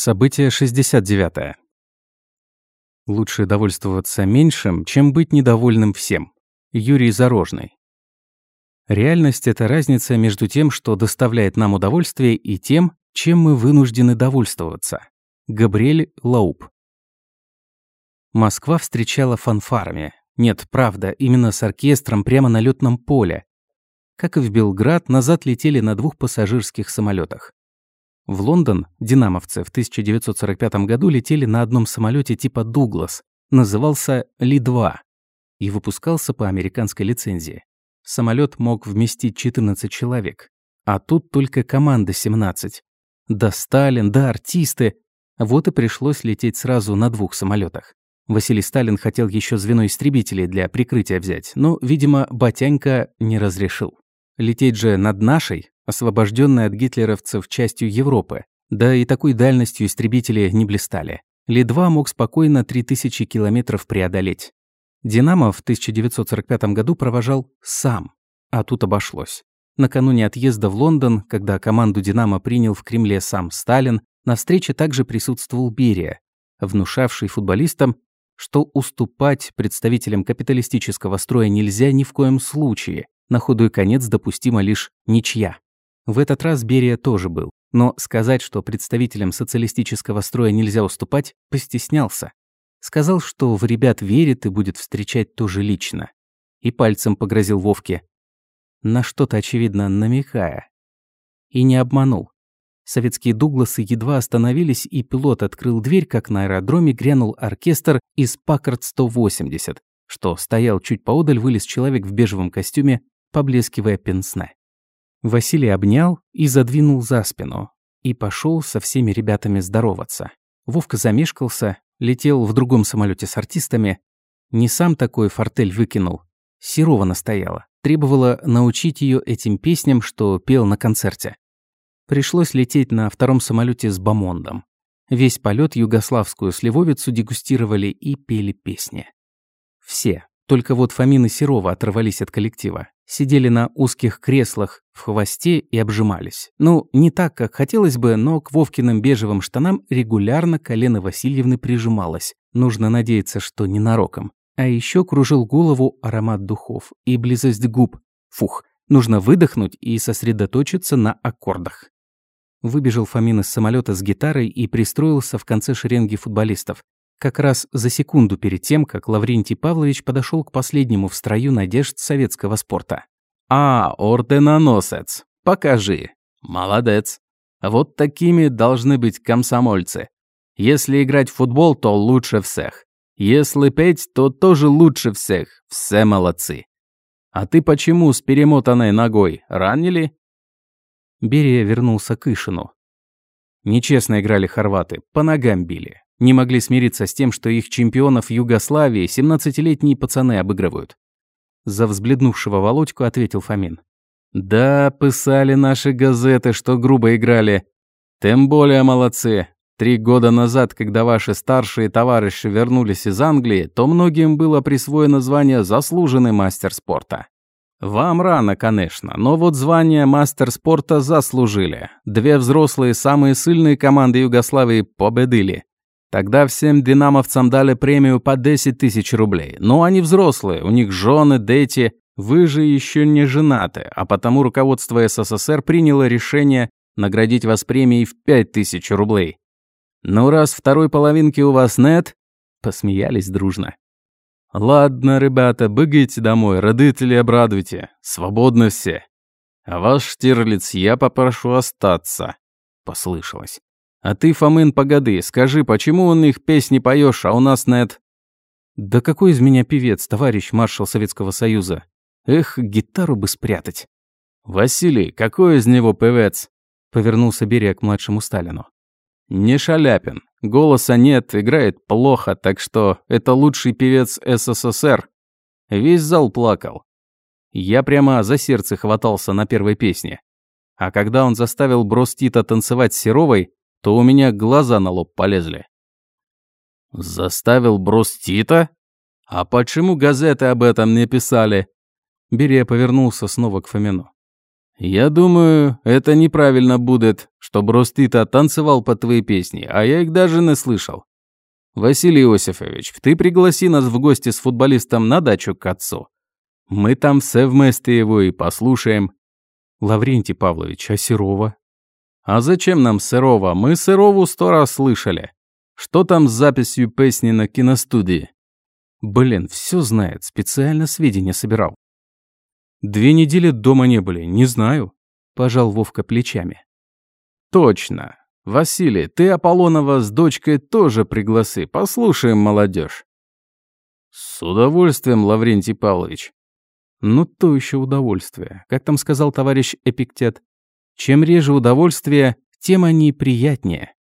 Событие 69. Лучше довольствоваться меньшим, чем быть недовольным всем. Юрий Зарожный. Реальность – это разница между тем, что доставляет нам удовольствие, и тем, чем мы вынуждены довольствоваться. Габриэль Лауб. Москва встречала фанфарами. Нет, правда, именно с оркестром прямо на летном поле. Как и в Белград, назад летели на двух пассажирских самолетах. В Лондон динамовцы в 1945 году летели на одном самолете типа «Дуглас», назывался Ли-2 и выпускался по американской лицензии. Самолет мог вместить 14 человек, а тут только команда 17. Да Сталин, да артисты. Вот и пришлось лететь сразу на двух самолетах. Василий Сталин хотел еще звено истребителей для прикрытия взять, но, видимо, Батянька не разрешил. Лететь же над нашей, освобожденной от гитлеровцев частью Европы. Да и такой дальностью истребители не блистали. Ли-2 мог спокойно 3000 километров преодолеть. «Динамо» в 1945 году провожал сам, а тут обошлось. Накануне отъезда в Лондон, когда команду «Динамо» принял в Кремле сам Сталин, на встрече также присутствовал Берия, внушавший футболистам, что уступать представителям капиталистического строя нельзя ни в коем случае, на худой конец допустима лишь ничья. В этот раз Берия тоже был. Но сказать, что представителям социалистического строя нельзя уступать, постеснялся. Сказал, что в ребят верит и будет встречать тоже лично. И пальцем погрозил Вовке. На что-то, очевидно, намекая. И не обманул. Советские Дугласы едва остановились, и пилот открыл дверь, как на аэродроме грянул оркестр из Паккард-180, что стоял чуть поодаль, вылез человек в бежевом костюме, поблескивая пенсне. Василий обнял и задвинул за спину. И пошел со всеми ребятами здороваться. Вовка замешкался, летел в другом самолете с артистами. Не сам такой фортель выкинул. Серова настояла. Требовала научить ее этим песням, что пел на концерте. Пришлось лететь на втором самолете с Бамондом. Весь полет югославскую сливовицу дегустировали и пели песни. Все, только вот Фомин и Серова оторвались от коллектива. Сидели на узких креслах в хвосте и обжимались. Ну, не так, как хотелось бы, но к Вовкиным бежевым штанам регулярно колено Васильевны прижималось. Нужно надеяться, что ненароком. А еще кружил голову аромат духов и близость губ. Фух, нужно выдохнуть и сосредоточиться на аккордах. Выбежал Фомин из самолета с гитарой и пристроился в конце шеренги футболистов. Как раз за секунду перед тем, как Лаврентий Павлович подошел к последнему в строю надежд советского спорта. «А, орденоносец, покажи. Молодец. Вот такими должны быть комсомольцы. Если играть в футбол, то лучше всех. Если петь, то тоже лучше всех. Все молодцы. А ты почему с перемотанной ногой? Ранили?» Берия вернулся к Ишину. Нечестно играли хорваты, по ногам били. Не могли смириться с тем, что их чемпионов Югославии 17-летние пацаны обыгрывают. За взбледнувшего Володьку ответил Фомин. «Да, писали наши газеты, что грубо играли. Тем более молодцы. Три года назад, когда ваши старшие товарищи вернулись из Англии, то многим было присвоено звание «заслуженный мастер спорта». Вам рано, конечно, но вот звание мастер спорта заслужили. Две взрослые, самые сильные команды Югославии победили. Тогда всем динамовцам дали премию по 10 тысяч рублей. Но они взрослые, у них жены, дети. Вы же еще не женаты, а потому руководство СССР приняло решение наградить вас премией в 5 тысяч рублей. Ну, раз второй половинки у вас нет, посмеялись дружно. Ладно, ребята, бегите домой, родители обрадуйте, свободны все. А вас, Штирлиц, я попрошу остаться, послышалось. А ты, Фомин, погоды, скажи, почему он их песни поешь, а у нас нет? Да какой из меня певец, товарищ маршал Советского Союза? Эх, гитару бы спрятать. Василий, какой из него певец? Повернулся Берия к младшему Сталину. Не Шаляпин. Голоса нет, играет плохо, так что это лучший певец СССР. Весь зал плакал. Я прямо за сердце хватался на первой песне. А когда он заставил Бростита танцевать с Серовой, то у меня глаза на лоб полезли. Заставил Брустита? А почему газеты об этом не писали? Берия повернулся снова к Фомину. Я думаю, это неправильно будет, чтобы Ростита танцевал под твои песни, а я их даже не слышал. Василий Иосифович, ты пригласи нас в гости с футболистом на дачу к отцу. Мы там все вместе его и послушаем. Лаврентий Павлович, а Серова? А зачем нам Серова? Мы Серову сто раз слышали. Что там с записью песни на киностудии? Блин, все знает, специально сведения собирал. Две недели дома не были, не знаю. Пожал Вовка плечами. Точно. Василий, ты Аполлонова с дочкой тоже пригласи, послушаем молодежь. С удовольствием, Лаврентий Павлович. Ну, то еще удовольствие. Как там сказал товарищ Эпиктет? Чем реже удовольствие, тем они приятнее.